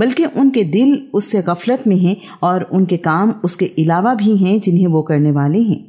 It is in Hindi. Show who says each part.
Speaker 1: बल्कि उनके दिल उससे गफलत में हैं और उनके काम उसके अलावा भी हैं जिन्हें वो करने वाले हैं।